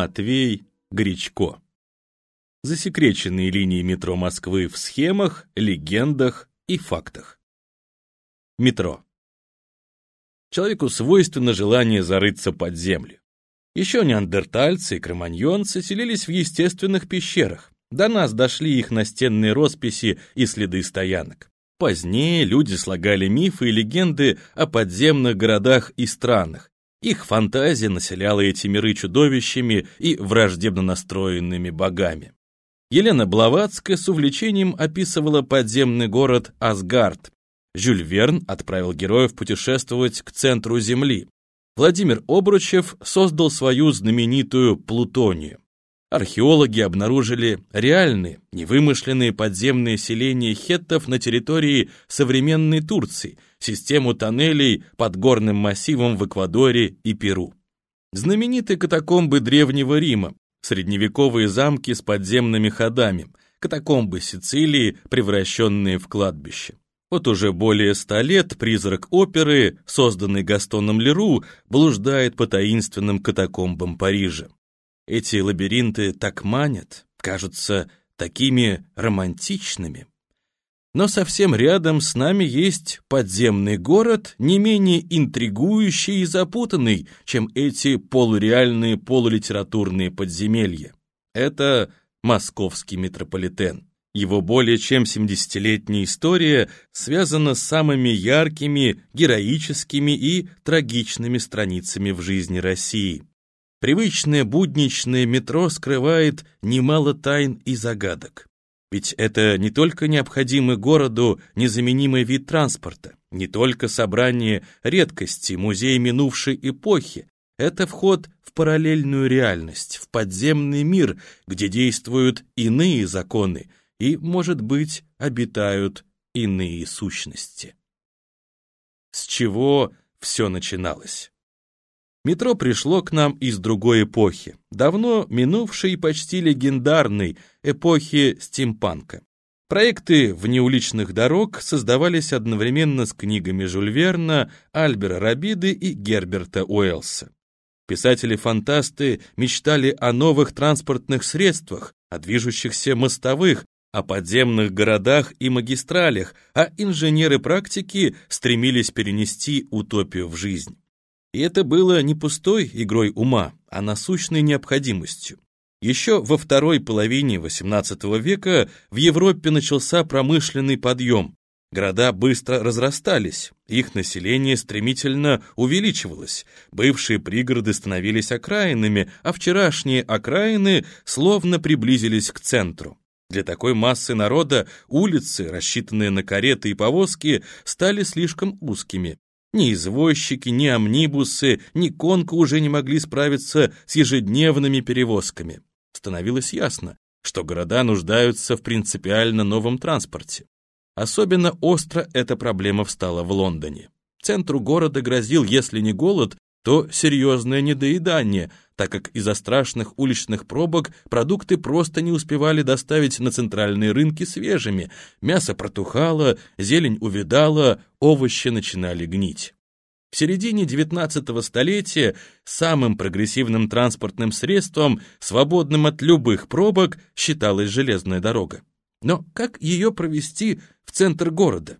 Матвей Гречко. Засекреченные линии метро Москвы в схемах, легендах и фактах. Метро. Человеку свойственно желание зарыться под землю. Еще неандертальцы и кроманьонцы селились в естественных пещерах. До нас дошли их настенные росписи и следы стоянок. Позднее люди слагали мифы и легенды о подземных городах и странах. Их фантазия населяла эти миры чудовищами и враждебно настроенными богами. Елена Блаватская с увлечением описывала подземный город Асгард. Жюль Верн отправил героев путешествовать к центру Земли. Владимир Обручев создал свою знаменитую Плутонию. Археологи обнаружили реальные, невымышленные подземные селения хеттов на территории современной Турции, систему тоннелей под горным массивом в Эквадоре и Перу. Знаменитые катакомбы Древнего Рима, средневековые замки с подземными ходами, катакомбы Сицилии, превращенные в кладбище. Вот уже более ста лет призрак оперы, созданный Гастоном Леру, блуждает по таинственным катакомбам Парижа. Эти лабиринты так манят, кажутся такими романтичными. Но совсем рядом с нами есть подземный город, не менее интригующий и запутанный, чем эти полуреальные полулитературные подземелья. Это московский метрополитен. Его более чем 70-летняя история связана с самыми яркими, героическими и трагичными страницами в жизни России. Привычное будничное метро скрывает немало тайн и загадок. Ведь это не только необходимый городу незаменимый вид транспорта, не только собрание редкостей, музей минувшей эпохи, это вход в параллельную реальность, в подземный мир, где действуют иные законы и, может быть, обитают иные сущности. С чего все начиналось? Метро пришло к нам из другой эпохи, давно минувшей почти легендарной эпохи стимпанка. Проекты внеуличных дорог создавались одновременно с книгами Жюль Верна, Альбера Рабиды и Герберта Уэллса. Писатели-фантасты мечтали о новых транспортных средствах, о движущихся мостовых, о подземных городах и магистралях, а инженеры практики стремились перенести утопию в жизнь. И это было не пустой игрой ума, а насущной необходимостью. Еще во второй половине XVIII века в Европе начался промышленный подъем. Города быстро разрастались, их население стремительно увеличивалось, бывшие пригороды становились окраинами, а вчерашние окраины словно приблизились к центру. Для такой массы народа улицы, рассчитанные на кареты и повозки, стали слишком узкими. Ни извозчики, ни амнибусы, ни конка уже не могли справиться с ежедневными перевозками. Становилось ясно, что города нуждаются в принципиально новом транспорте. Особенно остро эта проблема встала в Лондоне. Центру города грозил, если не голод, то серьезное недоедание, так как из-за страшных уличных пробок продукты просто не успевали доставить на центральные рынки свежими, мясо протухало, зелень увядала, овощи начинали гнить. В середине 19 столетия самым прогрессивным транспортным средством, свободным от любых пробок, считалась железная дорога. Но как ее провести в центр города?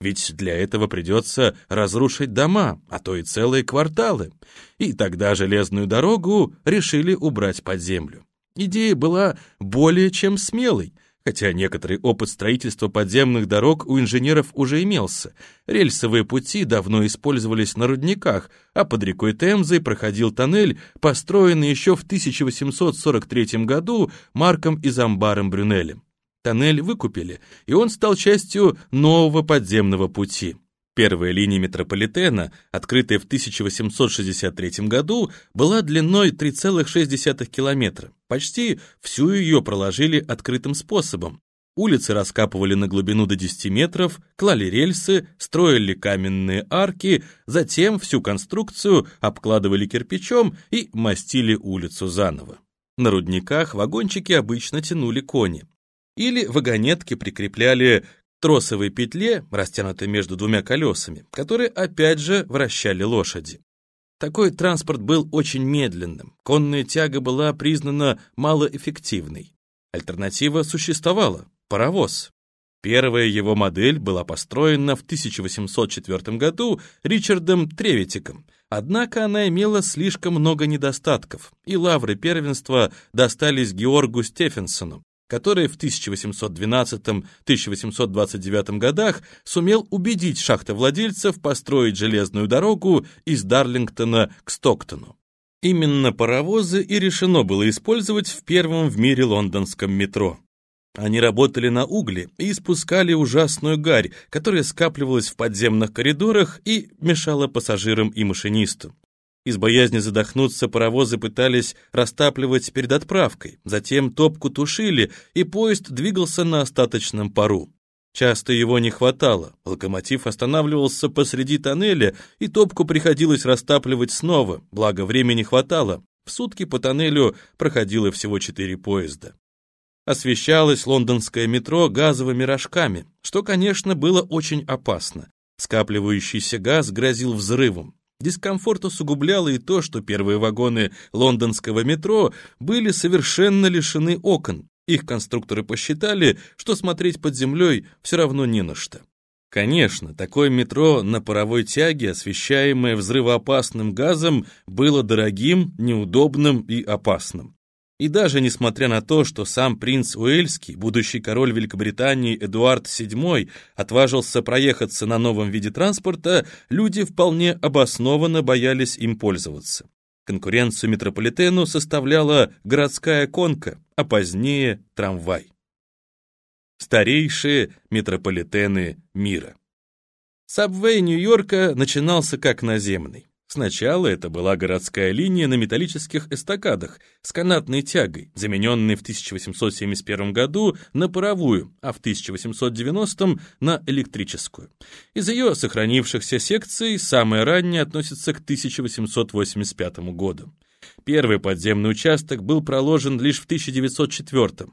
Ведь для этого придется разрушить дома, а то и целые кварталы. И тогда железную дорогу решили убрать под землю. Идея была более чем смелой, хотя некоторый опыт строительства подземных дорог у инженеров уже имелся. Рельсовые пути давно использовались на рудниках, а под рекой Темзой проходил тоннель, построенный еще в 1843 году Марком Изамбаром Брюнелем. Тоннель выкупили, и он стал частью нового подземного пути. Первая линия метрополитена, открытая в 1863 году, была длиной 3,6 километра. Почти всю ее проложили открытым способом. Улицы раскапывали на глубину до 10 метров, клали рельсы, строили каменные арки, затем всю конструкцию обкладывали кирпичом и мастили улицу заново. На рудниках вагончики обычно тянули кони или вагонетки прикрепляли к тросовой петле, растянутой между двумя колесами, которые опять же вращали лошади. Такой транспорт был очень медленным, конная тяга была признана малоэффективной. Альтернатива существовала – паровоз. Первая его модель была построена в 1804 году Ричардом Треветиком, однако она имела слишком много недостатков, и лавры первенства достались Георгу Стефенсону, который в 1812-1829 годах сумел убедить шахтовладельцев построить железную дорогу из Дарлингтона к Стоктону. Именно паровозы и решено было использовать в первом в мире лондонском метро. Они работали на угле и испускали ужасную гарь, которая скапливалась в подземных коридорах и мешала пассажирам и машинисту. Из боязни задохнуться паровозы пытались растапливать перед отправкой, затем топку тушили, и поезд двигался на остаточном пару. Часто его не хватало, локомотив останавливался посреди тоннеля, и топку приходилось растапливать снова, благо времени хватало. В сутки по тоннелю проходило всего четыре поезда. Освещалось лондонское метро газовыми рожками, что, конечно, было очень опасно. Скапливающийся газ грозил взрывом. Дискомфорт усугубляло и то, что первые вагоны лондонского метро были совершенно лишены окон. Их конструкторы посчитали, что смотреть под землей все равно не на что. Конечно, такое метро на паровой тяге, освещаемое взрывоопасным газом, было дорогим, неудобным и опасным. И даже несмотря на то, что сам принц Уэльский, будущий король Великобритании Эдуард VII, отважился проехаться на новом виде транспорта, люди вполне обоснованно боялись им пользоваться. Конкуренцию метрополитену составляла городская конка, а позднее трамвай. Старейшие метрополитены мира. Сабвей Нью-Йорка начинался как наземный. Сначала это была городская линия на металлических эстакадах с канатной тягой, замененной в 1871 году на паровую, а в 1890 на электрическую. Из ее сохранившихся секций самая ранняя относится к 1885 году. Первый подземный участок был проложен лишь в 1904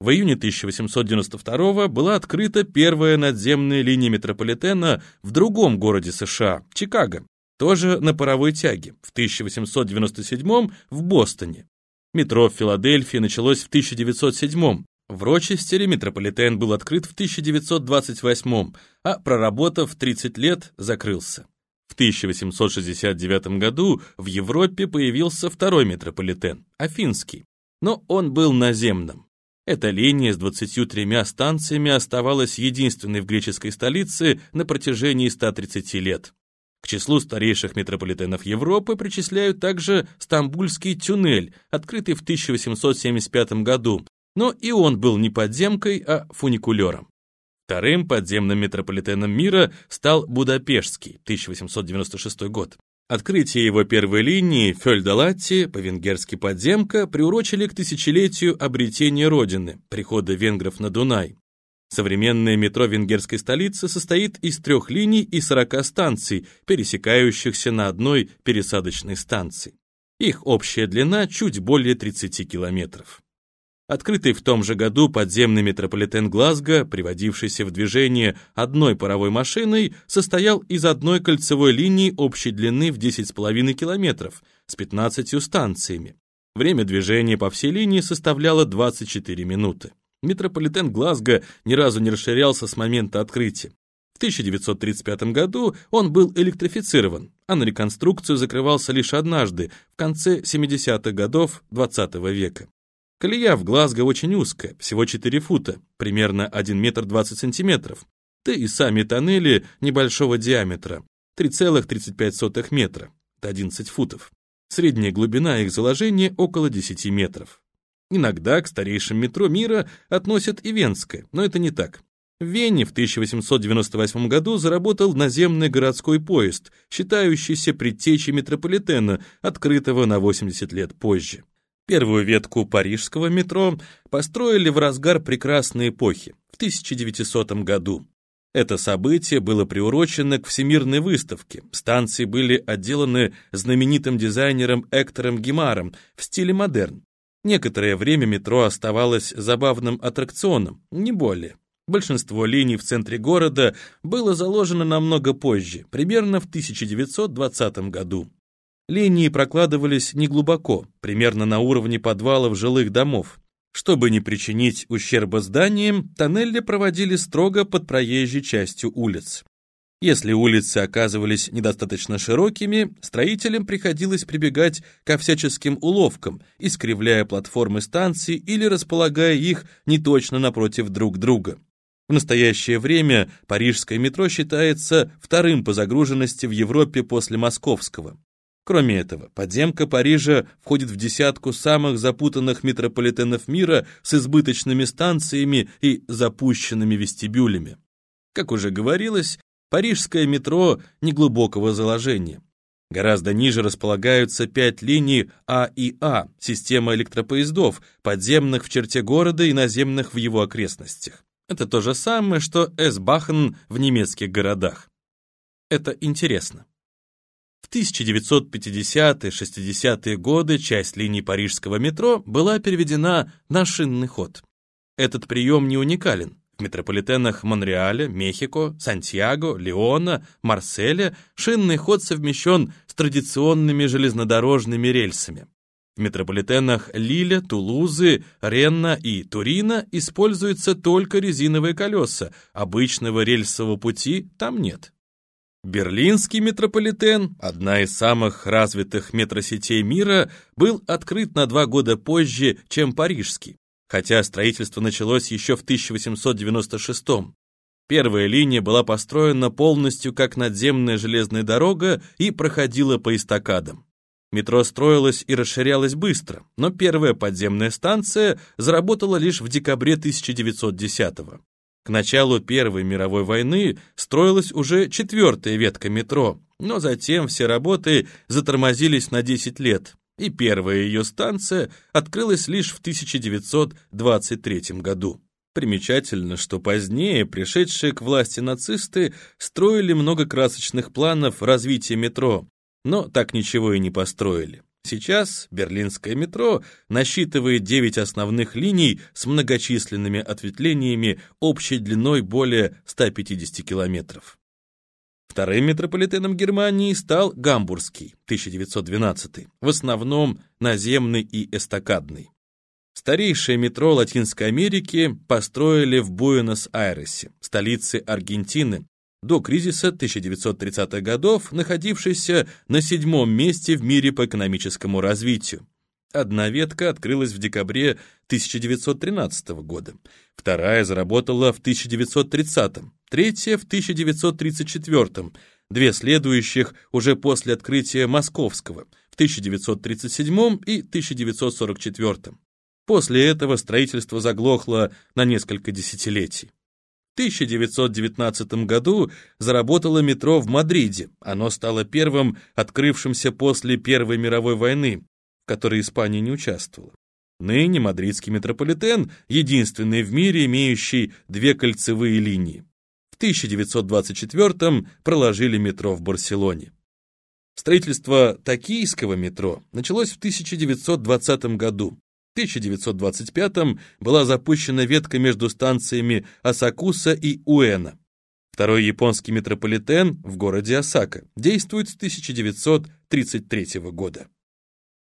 в июне 1892 была открыта первая надземная линия метрополитена в другом городе США, Чикаго, тоже на паровой тяге, в 1897 в Бостоне. Метро в Филадельфии началось в 1907 в Рочестере метрополитен был открыт в 1928 а проработав 30 лет, закрылся. В 1869 году в Европе появился второй метрополитен, Афинский, но он был наземным. Эта линия с 23 станциями оставалась единственной в греческой столице на протяжении 130 лет. К числу старейших метрополитенов Европы причисляют также Стамбульский туннель, открытый в 1875 году, но и он был не подземкой, а фуникулером. Вторым подземным метрополитеном мира стал Будапештский, 1896 год. Открытие его первой линии Фёльдалатти, по-венгерски подземка, приурочили к тысячелетию обретения Родины, прихода венгров на Дунай. Современное метро венгерской столицы состоит из трех линий и 40 станций, пересекающихся на одной пересадочной станции. Их общая длина чуть более 30 километров. Открытый в том же году подземный метрополитен Глазго, приводившийся в движение одной паровой машиной, состоял из одной кольцевой линии общей длины в 10,5 километров с 15 станциями. Время движения по всей линии составляло 24 минуты. Метрополитен Глазго ни разу не расширялся с момента открытия. В 1935 году он был электрифицирован, а на реконструкцию закрывался лишь однажды, в конце 70-х годов XX -го века. Колея в Глазго очень узкая, всего 4 фута, примерно 1 метр 20 сантиметров, да и сами тоннели небольшого диаметра, 3,35 метра, 11 футов. Средняя глубина их заложения около 10 метров. Иногда к старейшим метро мира относят и Венское, но это не так. В Вене в 1898 году заработал наземный городской поезд, считающийся предтечей метрополитена, открытого на 80 лет позже. Первую ветку парижского метро построили в разгар прекрасной эпохи, в 1900 году. Это событие было приурочено к Всемирной выставке. Станции были отделаны знаменитым дизайнером Эктором Гемаром в стиле модерн. Некоторое время метро оставалось забавным аттракционом, не более. Большинство линий в центре города было заложено намного позже, примерно в 1920 году. Линии прокладывались неглубоко, примерно на уровне подвалов жилых домов. Чтобы не причинить ущерба зданиям, тоннели проводили строго под проезжей частью улиц. Если улицы оказывались недостаточно широкими, строителям приходилось прибегать ко всяческим уловкам, искривляя платформы станций или располагая их неточно напротив друг друга. В настоящее время парижское метро считается вторым по загруженности в Европе после московского. Кроме этого, подземка Парижа входит в десятку самых запутанных метрополитенов мира с избыточными станциями и запущенными вестибюлями. Как уже говорилось, парижское метро неглубокого заложения. Гораздо ниже располагаются пять линий А и А, система электропоездов, подземных в черте города и наземных в его окрестностях. Это то же самое, что Эсбахен в немецких городах. Это интересно. В 1950-60-е годы часть линий парижского метро была переведена на шинный ход. Этот прием не уникален. В метрополитенах Монреаля, Мехико, Сантьяго, Леона, Марселя шинный ход совмещен с традиционными железнодорожными рельсами. В метрополитенах Лиля, Тулузы, Ренна и Турина используются только резиновые колеса, обычного рельсового пути там нет. Берлинский метрополитен, одна из самых развитых метросетей мира, был открыт на два года позже, чем парижский, хотя строительство началось еще в 1896 -м. Первая линия была построена полностью как надземная железная дорога и проходила по эстакадам. Метро строилось и расширялось быстро, но первая подземная станция заработала лишь в декабре 1910 -го. К началу Первой мировой войны строилась уже четвертая ветка метро, но затем все работы затормозились на 10 лет, и первая ее станция открылась лишь в 1923 году. Примечательно, что позднее пришедшие к власти нацисты строили много красочных планов развития метро, но так ничего и не построили. Сейчас берлинское метро насчитывает 9 основных линий с многочисленными ответвлениями общей длиной более 150 километров. Вторым метрополитеном Германии стал Гамбургский, 1912, в основном наземный и эстакадный. Старейшее метро Латинской Америки построили в Буэнос-Айресе, столице Аргентины, до кризиса 1930-х годов находившийся на седьмом месте в мире по экономическому развитию. Одна ветка открылась в декабре 1913 года, вторая заработала в 1930, третья в 1934, две следующих уже после открытия Московского в 1937 и 1944. После этого строительство заглохло на несколько десятилетий. 1919 году заработало метро в Мадриде. Оно стало первым, открывшимся после Первой мировой войны, в которой Испания не участвовала. Ныне мадридский метрополитен – единственный в мире, имеющий две кольцевые линии. В 1924 проложили метро в Барселоне. Строительство токийского метро началось в 1920 году. 1925 была запущена ветка между станциями Асакуса и Уэна. Второй японский метрополитен в городе Осака действует с 1933 года.